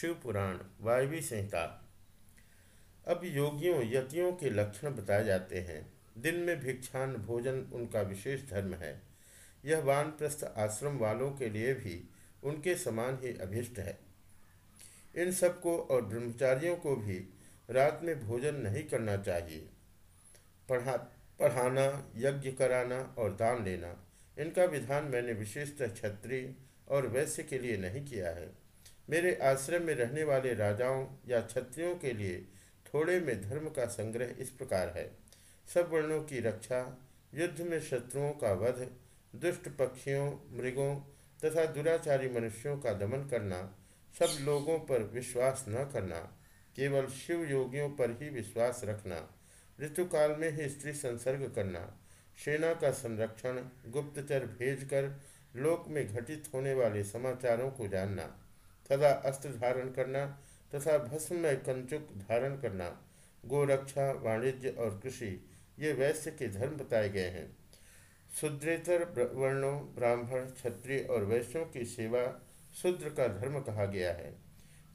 शिव पुराण, वायवी संहिता। अब योगियों, यतियों के लक्षण बताए जाते हैं। दिन में भिक्षान भोजन उनका विशेष धर्म है। यह वानप्रस्थ आश्रम वालों के लिए भी उनके समान ही अभिष्ट है। इन सबको और ब्रह्मचारियों को भी रात में भोजन नहीं करना चाहिए। पढ़ा, पढ़ाना, यज्ञ कराना और दान लेना इनका विधान मैंने विशेषतः क्षत्रिय और वैश्य के लिए नहीं किया है। मेरे आश्रम में रहने वाले राजाओं या क्षत्रियों के लिए थोड़े में धर्म का संग्रह इस प्रकार है। सब वर्णों की रक्षा, युद्ध में शत्रुओं का वध, दुष्ट पक्षियों, मृगों तथा दुराचारी मनुष्यों का दमन करना, सब लोगों पर विश्वास न करना, केवल शिव योगियों पर ही विश्वास रखना, ऋतुकाल में ही स्त्री संसर्ग करना, सेना का संरक्षण, गुप्तचर भेजकर लोक में घटित होने वाले समाचारों को जानना। तथा अस्त्र धारण करना तथा भस्म में कंचुक धारण करना, गोरक्षा, वाणिज्य और कृषि, ये वैश्य के धर्म बताए गए हैं। शुद्रेतर वर्णों, ब्राह्मण, क्षत्रिय और वैश्यों की सेवा शूद्र का धर्म कहा गया है।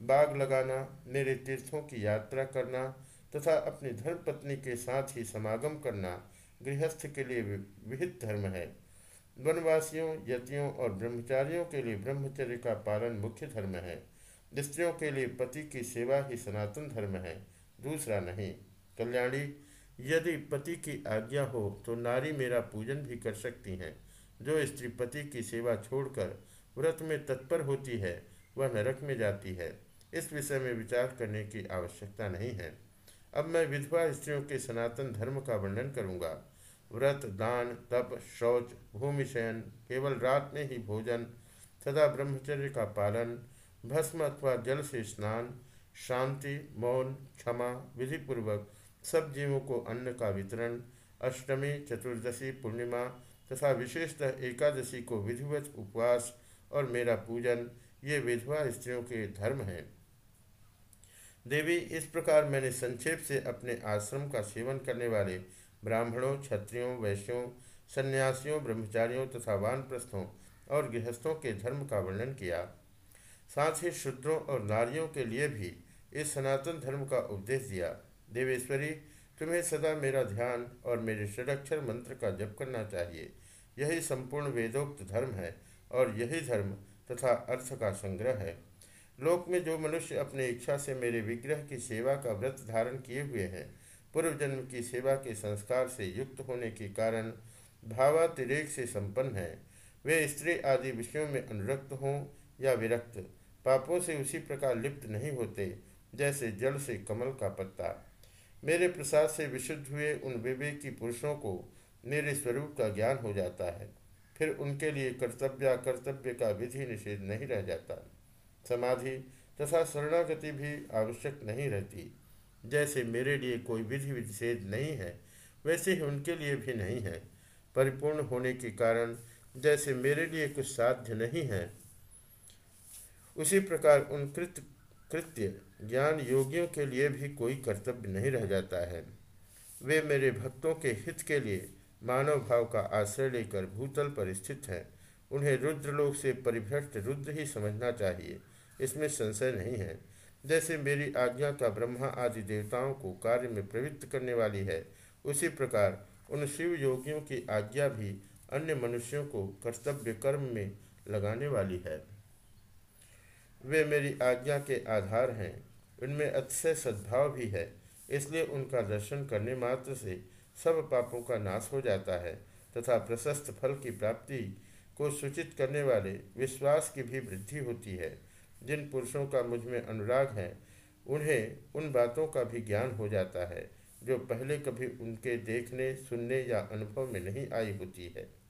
बाग लगाना, मेरे तीर्थों की यात्रा करना तथा अपनी धर्मपत्नी के साथ ही समागम करना गृहस्थ के लिए विहित धर्म है। वनवासियों, यतियों और ब्रह्मचारियों के लिए ब्रह्मचर्य का पालन मुख्य धर्म है। स्त्रियों के लिए पति की सेवा ही सनातन धर्म है, दूसरा नहीं। कल्याणी, यदि पति की आज्ञा हो तो नारी मेरा पूजन भी कर सकती हैं। जो स्त्री पति की सेवा छोड़कर व्रत में तत्पर होती है, वह नरक में जाती है। इस विषय में विचार करने की आवश्यकता नहीं है। अब मैं विधवा स्त्रियों के सनातन धर्म का वर्णन करूँगा। व्रत, दान, तप, शौच भूमि शयन केवल रात में ही भोजन, तथा ब्रह्मचर्य का पालन, भस्म अथवा जल से स्नान, शांति, मौन, क्षमा, विधिपूर्वक सब जीवों को अन्न का वितरण, अष्टमी, चतुर्दशी, पूर्णिमा तथा विशेषतः एकादशी को विधिवत उपवास और मेरा पूजन, ये विधवा स्त्रियों के धर्म हैं। देवी, इस प्रकार मैंने संक्षेप से अपने आश्रम का सेवन करने वाले ब्राह्मणों, क्षत्रियों, वैश्यों, सन्यासियों, ब्रह्मचारियों तथा वानप्रस्थों और गृहस्थों के धर्म का वर्णन किया। साथ ही शूद्रों और नारियों के लिए भी इस सनातन धर्म का उपदेश दिया। देवेश्वरी, तुम्हें सदा मेरा ध्यान और मेरे षडक्षर मंत्र का जप करना चाहिए। यही संपूर्ण वेदोक्त धर्म है और यही धर्म तथा अर्थ का संग्रह है। लोक में जो मनुष्य अपनी इच्छा से मेरे विग्रह की सेवा का व्रत धारण किए हुए हैं पूर्व जन्म की सेवा के संस्कार से युक्त होने के कारण भावातिरेक से संपन्न है। वे स्त्री आदि विषयों में अनुरक्त हों या विरक्त, पापों से उसी प्रकार लिप्त नहीं होते, जैसे जल से कमल का पत्ता। मेरे प्रसाद से विशुद्ध हुए उन विवेकी पुरुषों को मेरे स्वरूप का ज्ञान हो जाता है। फिर उनके लिए कर्तव्य कर्तव्य का विधि निषेध नहीं रह जाता। समाधि तथा शरणागति भी आवश्यक नहीं रहती। जैसे मेरे लिए कोई विधि विच्छेद नहीं है, वैसे ही उनके लिए भी नहीं है। परिपूर्ण होने के कारण जैसे मेरे लिए कुछ साध्य नहीं है, उसी प्रकार उन कृत, कृत्य ज्ञान योगियों के लिए भी कोई कर्तव्य नहीं रह जाता है। वे मेरे भक्तों के हित के लिए मानव भाव का आश्रय लेकर भूतल पर स्थित हैं। उन्हें रुद्रलोक से परिभ्रष्ट रुद्र ही समझना चाहिए, इसमें संशय नहीं है। जैसे मेरी आज्ञा का ब्रह्मा आदि देवताओं को कार्य में प्रवृत्त करने वाली है, उसी प्रकार उन शिव योगियों की आज्ञा भी अन्य मनुष्यों को कर्तव्य कर्म में लगाने वाली है। वे मेरी आज्ञा के आधार हैं, उनमें अतिशय सद्भाव भी है, इसलिए उनका दर्शन करने मात्र से सब पापों का नाश हो जाता है तथा प्रशस्त फल की प्राप्ति को सूचित करने वाले विश्वास की भी वृद्धि होती है। जिन पुरुषों का मुझमें अनुराग है, उन्हें उन बातों का भी ज्ञान हो जाता है, जो पहले कभी उनके देखने, सुनने या अनुभव में नहीं आई होती है।